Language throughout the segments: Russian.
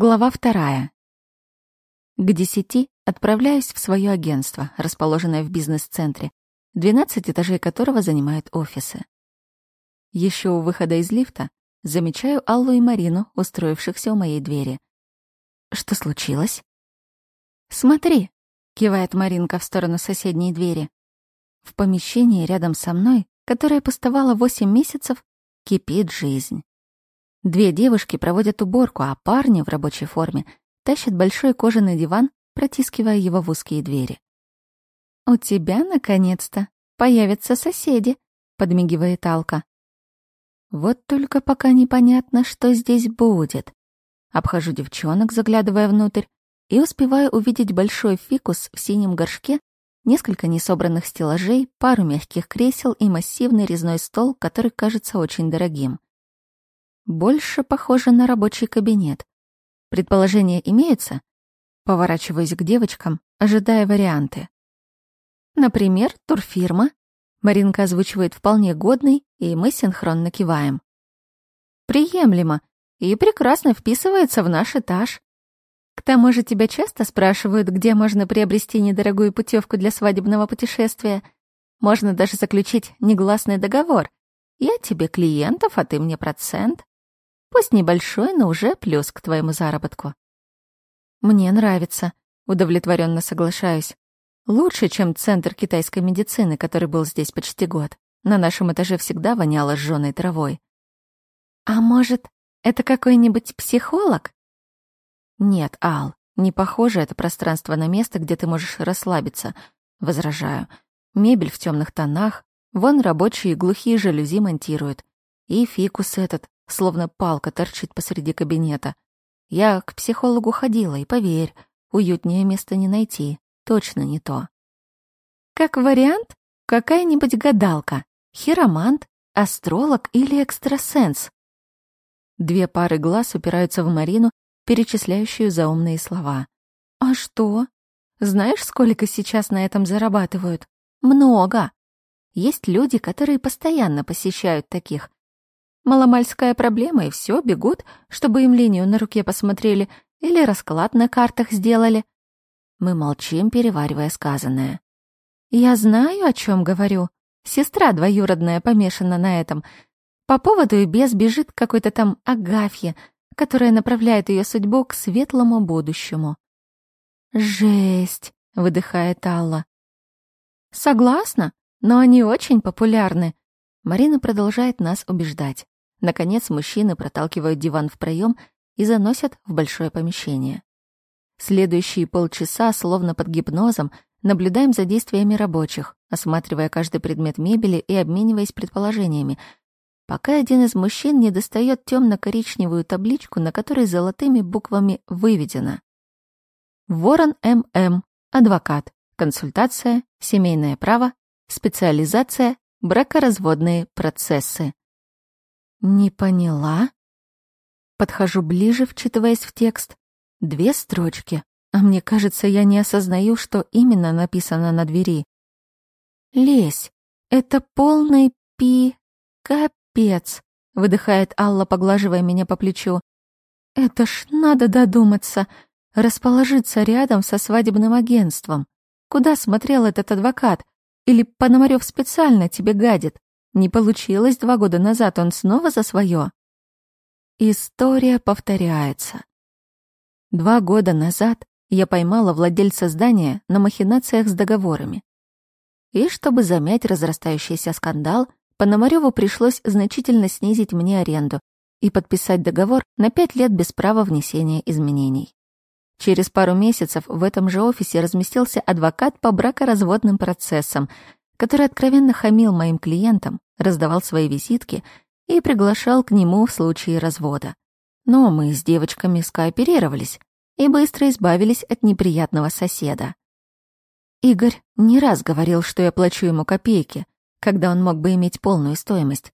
Глава вторая. К десяти отправляюсь в свое агентство, расположенное в бизнес-центре, 12 этажей которого занимают офисы. Еще у выхода из лифта замечаю Аллу и Марину, устроившихся у моей двери. Что случилось? «Смотри», — кивает Маринка в сторону соседней двери. В помещении рядом со мной, которое пустовало 8 месяцев, кипит жизнь. Две девушки проводят уборку, а парни в рабочей форме тащат большой кожаный диван, протискивая его в узкие двери. «У тебя, наконец-то, появятся соседи», — подмигивает Алка. Вот только пока непонятно, что здесь будет. Обхожу девчонок, заглядывая внутрь, и успеваю увидеть большой фикус в синем горшке, несколько несобранных стеллажей, пару мягких кресел и массивный резной стол, который кажется очень дорогим. Больше похоже на рабочий кабинет. Предположения имеются? Поворачиваюсь к девочкам, ожидая варианты. Например, турфирма. Маринка озвучивает вполне годный, и мы синхронно киваем. Приемлемо и прекрасно вписывается в наш этаж. К тому же тебя часто спрашивают, где можно приобрести недорогую путевку для свадебного путешествия. Можно даже заключить негласный договор. Я тебе клиентов, а ты мне процент. Пусть небольшой, но уже плюс к твоему заработку. Мне нравится, удовлетворенно соглашаюсь. Лучше, чем центр китайской медицины, который был здесь почти год. На нашем этаже всегда воняло сжёной травой. А может, это какой-нибудь психолог? Нет, Ал, не похоже это пространство на место, где ты можешь расслабиться, возражаю. Мебель в темных тонах, вон рабочие глухие жалюзи монтируют. И фикус этот, словно палка торчит посреди кабинета. Я к психологу ходила, и поверь, уютнее места не найти, точно не то. Как вариант, какая-нибудь гадалка, хиромант, астролог или экстрасенс. Две пары глаз упираются в Марину, перечисляющую заумные слова. А что? Знаешь, сколько сейчас на этом зарабатывают? Много. Есть люди, которые постоянно посещают таких, Маломальская проблема, и все, бегут, чтобы им линию на руке посмотрели или расклад на картах сделали. Мы молчим, переваривая сказанное. Я знаю, о чем говорю. Сестра двоюродная помешана на этом. По поводу и без бежит какой-то там Агафья, которая направляет ее судьбу к светлому будущему. «Жесть!» — выдыхает Алла. «Согласна, но они очень популярны». Марина продолжает нас убеждать. Наконец мужчины проталкивают диван в проем и заносят в большое помещение. Следующие полчаса, словно под гипнозом, наблюдаем за действиями рабочих, осматривая каждый предмет мебели и обмениваясь предположениями, пока один из мужчин не достает темно-коричневую табличку, на которой золотыми буквами выведено «Ворон М.М. Адвокат. Консультация. Семейное право. Специализация. Бракоразводные процессы». «Не поняла?» Подхожу ближе, вчитываясь в текст. Две строчки, а мне кажется, я не осознаю, что именно написано на двери. «Лезь, это полный пи... капец», — выдыхает Алла, поглаживая меня по плечу. «Это ж надо додуматься, расположиться рядом со свадебным агентством. Куда смотрел этот адвокат? Или Пономарёв специально тебе гадит?» Не получилось два года назад, он снова за свое. История повторяется. Два года назад я поймала владельца здания на махинациях с договорами. И чтобы замять разрастающийся скандал, Пономарёву пришлось значительно снизить мне аренду и подписать договор на пять лет без права внесения изменений. Через пару месяцев в этом же офисе разместился адвокат по бракоразводным процессам, который откровенно хамил моим клиентам, раздавал свои визитки и приглашал к нему в случае развода. Но мы с девочками скооперировались и быстро избавились от неприятного соседа. Игорь не раз говорил, что я плачу ему копейки, когда он мог бы иметь полную стоимость.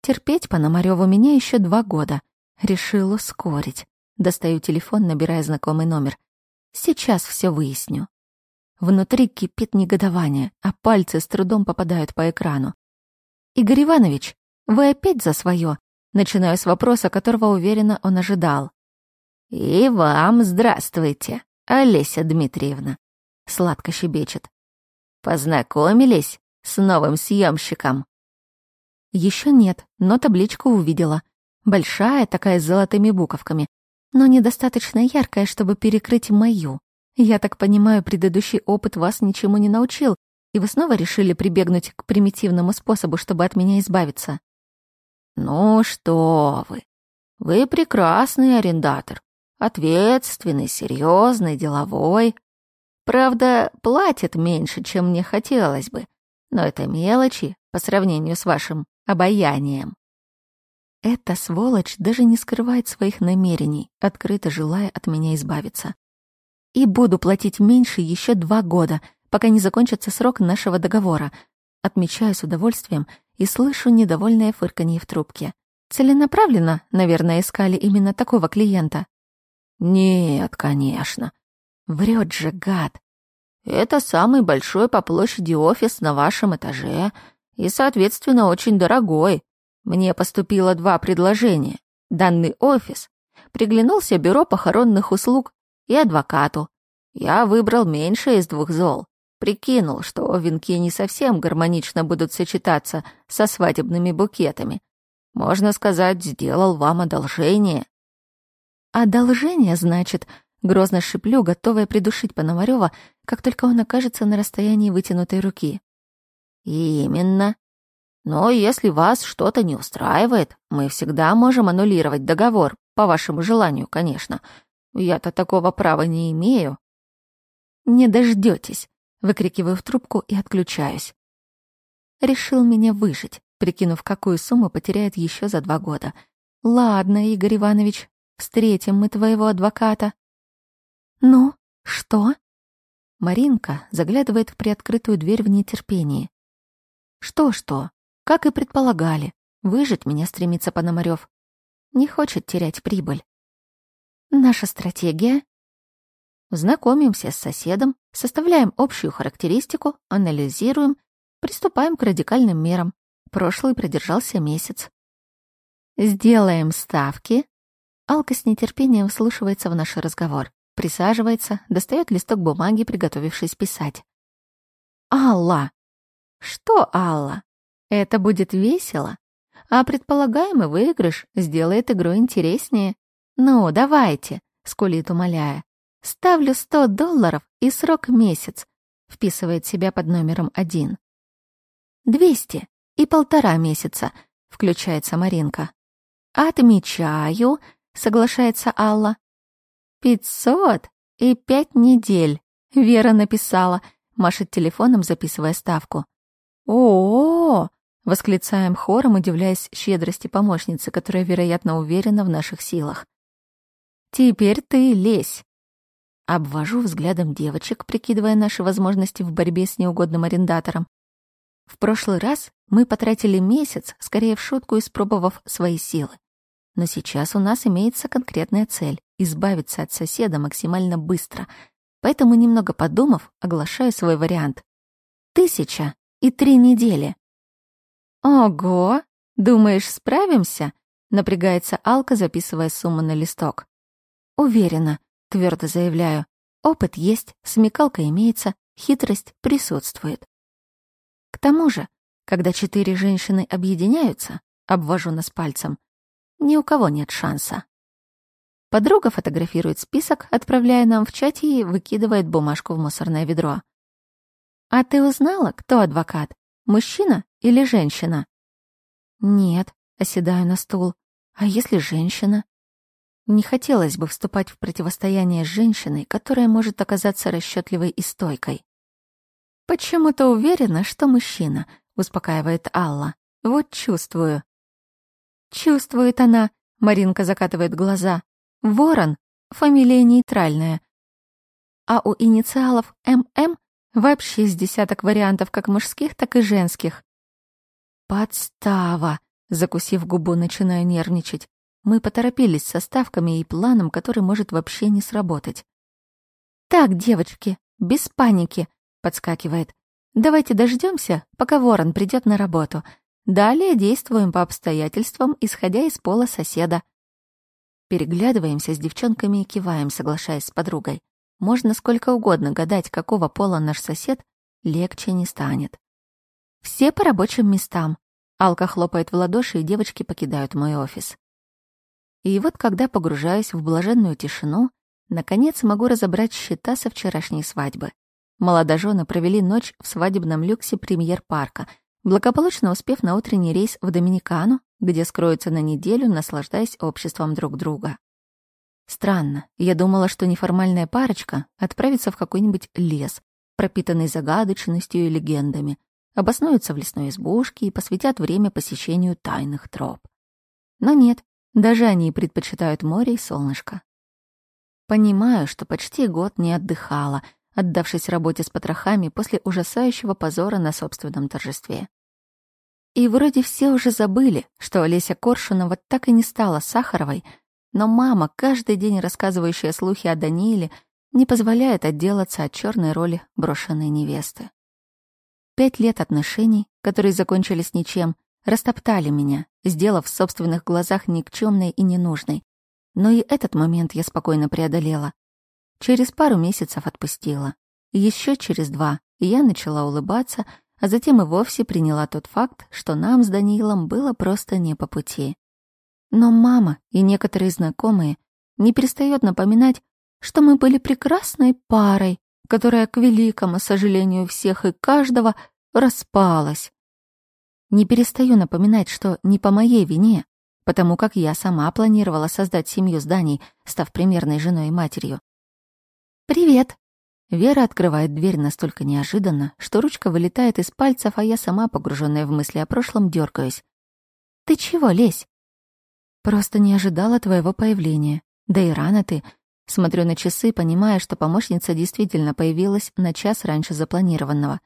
Терпеть Пономарёву меня еще два года. Решил ускорить. Достаю телефон, набирая знакомый номер. Сейчас все выясню. Внутри кипит негодование, а пальцы с трудом попадают по экрану. «Игорь Иванович, вы опять за свое?» Начинаю с вопроса, которого, уверенно, он ожидал. «И вам здравствуйте, Олеся Дмитриевна», — сладко щебечет. «Познакомились с новым съемщиком?» Еще нет, но табличку увидела. Большая, такая с золотыми буковками, но недостаточно яркая, чтобы перекрыть мою. Я так понимаю, предыдущий опыт вас ничему не научил, и вы снова решили прибегнуть к примитивному способу, чтобы от меня избавиться. Ну что вы? Вы прекрасный арендатор. Ответственный, серьезный, деловой. Правда, платит меньше, чем мне хотелось бы, но это мелочи по сравнению с вашим обаянием. Эта сволочь даже не скрывает своих намерений, открыто желая от меня избавиться. И буду платить меньше еще два года, пока не закончится срок нашего договора. Отмечаю с удовольствием и слышу недовольное фырканье в трубке. Целенаправленно, наверное, искали именно такого клиента. Нет, конечно. Врет же гад. Это самый большой по площади офис на вашем этаже и, соответственно, очень дорогой. Мне поступило два предложения. Данный офис приглянулся бюро похоронных услуг и адвокату. Я выбрал меньшее из двух зол. Прикинул, что венки не совсем гармонично будут сочетаться со свадебными букетами. Можно сказать, сделал вам одолжение. Одолжение, значит, грозно шиплю, готовая придушить Пономарёва, как только он окажется на расстоянии вытянутой руки. Именно. Но если вас что-то не устраивает, мы всегда можем аннулировать договор, по вашему желанию, конечно. Я-то такого права не имею. Не дождётесь. Выкрикиваю в трубку и отключаюсь. Решил меня выжить, прикинув, какую сумму потеряет еще за два года. Ладно, Игорь Иванович, встретим мы твоего адвоката. Ну, что? Маринка заглядывает в приоткрытую дверь в нетерпении. Что-что? Как и предполагали, выжить меня стремится Пономарёв. Не хочет терять прибыль. Наша стратегия Знакомимся с соседом, составляем общую характеристику, анализируем, приступаем к радикальным мерам. Прошлый продержался месяц. Сделаем ставки. Алка с нетерпением вслушивается в наш разговор. Присаживается, достает листок бумаги, приготовившись писать. «Алла!» «Что, Алла? Это будет весело, а предполагаемый выигрыш сделает игру интереснее. Ну, давайте!» — скулит, умоляя. Ставлю сто долларов и срок месяц. Вписывает себя под номером один. Двести и полтора месяца, включается Маринка. Отмечаю, соглашается Алла. Пятьсот и пять недель. Вера написала, машет телефоном, записывая ставку. О, -о, -о, восклицаем хором, удивляясь щедрости помощницы, которая, вероятно, уверена в наших силах. Теперь ты лезь. Обвожу взглядом девочек, прикидывая наши возможности в борьбе с неугодным арендатором. В прошлый раз мы потратили месяц, скорее в шутку испробовав свои силы. Но сейчас у нас имеется конкретная цель — избавиться от соседа максимально быстро. Поэтому, немного подумав, оглашаю свой вариант. Тысяча и три недели. Ого! Думаешь, справимся? Напрягается Алка, записывая сумму на листок. Уверена, Твердо заявляю. Опыт есть, смекалка имеется, хитрость присутствует. К тому же, когда четыре женщины объединяются, обвожу нас пальцем, ни у кого нет шанса. Подруга фотографирует список, отправляя нам в чате и выкидывает бумажку в мусорное ведро. «А ты узнала, кто адвокат? Мужчина или женщина?» «Нет», — оседаю на стул. «А если женщина?» Не хотелось бы вступать в противостояние с женщиной, которая может оказаться расчетливой и стойкой. «Почему-то уверена, что мужчина», — успокаивает Алла. «Вот чувствую». «Чувствует она», — Маринка закатывает глаза. «Ворон, фамилия нейтральная. А у инициалов ММ вообще с десяток вариантов как мужских, так и женских». «Подстава», — закусив губу, начинаю нервничать. Мы поторопились со ставками и планом, который может вообще не сработать. «Так, девочки, без паники», — подскакивает. «Давайте дождемся, пока ворон придет на работу. Далее действуем по обстоятельствам, исходя из пола соседа». Переглядываемся с девчонками и киваем, соглашаясь с подругой. Можно сколько угодно гадать, какого пола наш сосед, легче не станет. Все по рабочим местам. Алка хлопает в ладоши, и девочки покидают мой офис. И вот когда погружаюсь в блаженную тишину, наконец могу разобрать счета со вчерашней свадьбы. Молодожены провели ночь в свадебном люксе премьер-парка, благополучно успев на утренний рейс в Доминикану, где скроются на неделю, наслаждаясь обществом друг друга. Странно, я думала, что неформальная парочка отправится в какой-нибудь лес, пропитанный загадочностью и легендами, обоснуются в лесной избушке и посвятят время посещению тайных троп. Но нет, даже они предпочитают море и солнышко. Понимаю, что почти год не отдыхала, отдавшись работе с потрохами после ужасающего позора на собственном торжестве. И вроде все уже забыли, что Олеся Коршунова так и не стала Сахаровой, но мама, каждый день рассказывающая слухи о Данииле, не позволяет отделаться от черной роли брошенной невесты. Пять лет отношений, которые закончились ничем, растоптали меня, сделав в собственных глазах никчемной и ненужной. Но и этот момент я спокойно преодолела. Через пару месяцев отпустила. Еще через два я начала улыбаться, а затем и вовсе приняла тот факт, что нам с Даниилом было просто не по пути. Но мама и некоторые знакомые не перестают напоминать, что мы были прекрасной парой, которая, к великому сожалению всех и каждого, распалась. Не перестаю напоминать, что не по моей вине, потому как я сама планировала создать семью с Даней, став примерной женой и матерью. «Привет!» Вера открывает дверь настолько неожиданно, что ручка вылетает из пальцев, а я сама, погруженная в мысли о прошлом, дергаюсь. «Ты чего, лезь?» «Просто не ожидала твоего появления. Да и рано ты». Смотрю на часы, понимая, что помощница действительно появилась на час раньше запланированного.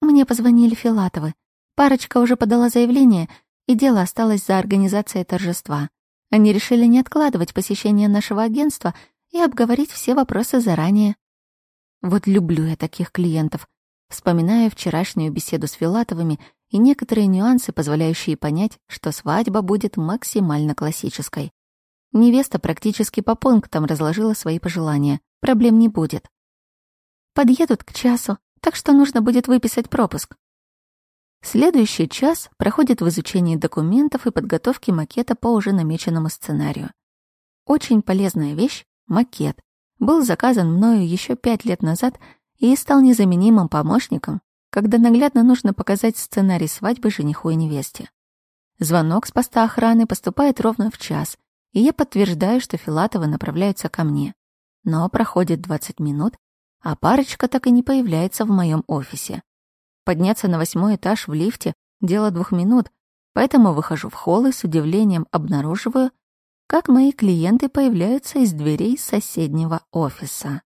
Мне позвонили Филатовы. Парочка уже подала заявление, и дело осталось за организацией торжества. Они решили не откладывать посещение нашего агентства и обговорить все вопросы заранее. Вот люблю я таких клиентов. Вспоминаю вчерашнюю беседу с Филатовыми и некоторые нюансы, позволяющие понять, что свадьба будет максимально классической. Невеста практически по пунктам разложила свои пожелания. Проблем не будет. Подъедут к часу, так что нужно будет выписать пропуск. Следующий час проходит в изучении документов и подготовке макета по уже намеченному сценарию. Очень полезная вещь — макет. Был заказан мною еще пять лет назад и стал незаменимым помощником, когда наглядно нужно показать сценарий свадьбы жениху и невесте. Звонок с поста охраны поступает ровно в час, и я подтверждаю, что Филатовы направляются ко мне. Но проходит 20 минут, а парочка так и не появляется в моем офисе. Подняться на восьмой этаж в лифте — дело двух минут, поэтому выхожу в холл и с удивлением обнаруживаю, как мои клиенты появляются из дверей соседнего офиса.